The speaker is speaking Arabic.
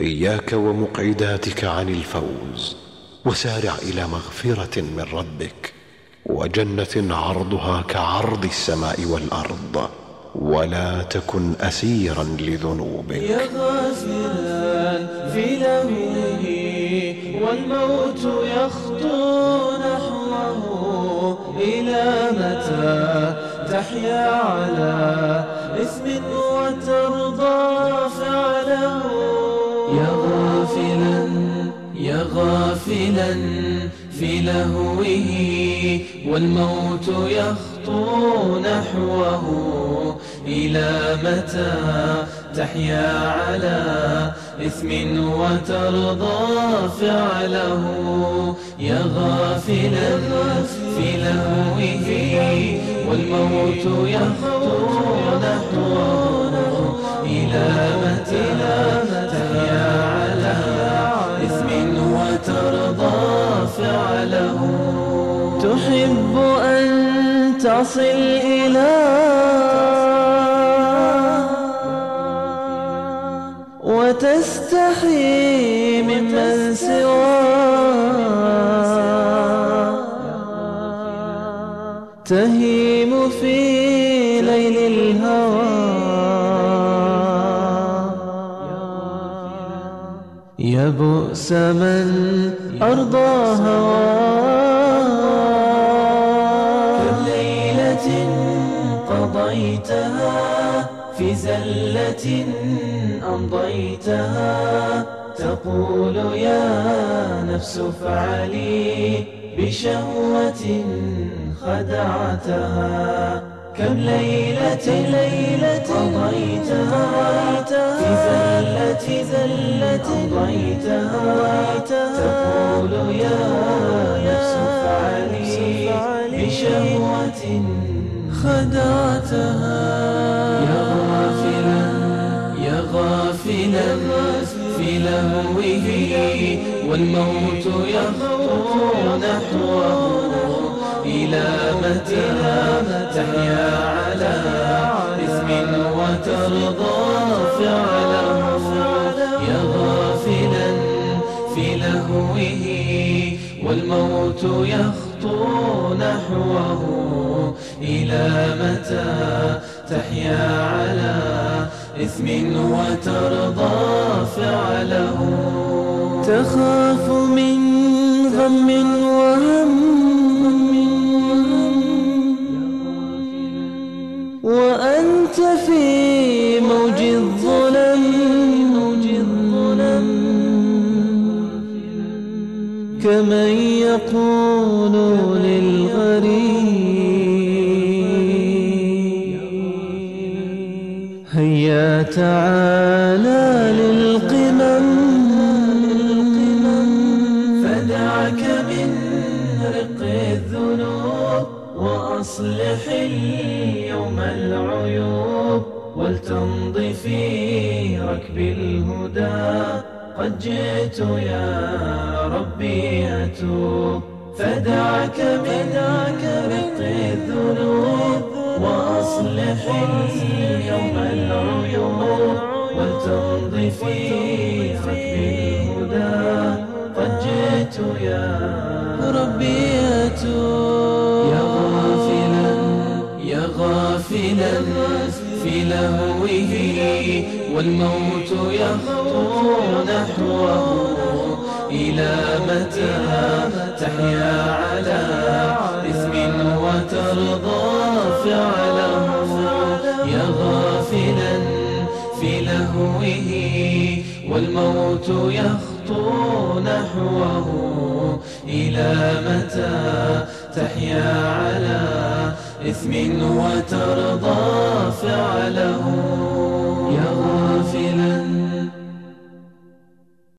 إياك ومقعداتك عن الفوز وسارع إلى مغفرة من ربك وجنة عرضها كعرض السماء والأرض ولا تكن أسيرا لذنوبك. يا غافلا في لهوه والموت يخطو نحوه إلى متى؟ تحيا على يا غافلا يا غافلا في لهوه والموت يخطو نحوه. إلى متى تحيا على إثم وترضى فعله؟ يا غافلا في لهوه والموت يخطو نحوه. إلى متى فعله. تحب أن تصل إلى وتستحي ممن سواه تهيم في ليل الهوى. بؤس من أرضى هواه كم ليلة قضيتها في زلة أمضيتها. تقول يا نفس افعلي بشهوة خدعتها. كم ليلة ليلة قضيتها في زلة زلة أمضيتها تقول يا نفس افعلي بشهوة خدعتها. يا غافلا يا غافلا في لهوه والموت يخطو نحوه إلى متى؟ تحيا على إثم وترضى فعله لهوه والموت يخطو نحوه. إلى متى تحيا على إثم وترضى فعله؟ تخاف من غم كمن يقول للغريب هيا تعالى للقمم فدعك من رق الذنوب وأصلح اليوم العيوب ولتمضي في ركب الهدى قد جئت يا ربي أتوب فدعك بدعك رق الذنوب وأصلح اليوم العيوب ولتمضي في ركب الهدى. قد جئت يا ربي أتوب يا غافلا يا غافلا. لهوه والموت يخطو نحوه إلى متى؟ تحيا على إثم وترضى فعله يا غافلا في لهوه والموت يخطو نحوه إلى متى؟ تحيا على إثم وترضى فعله.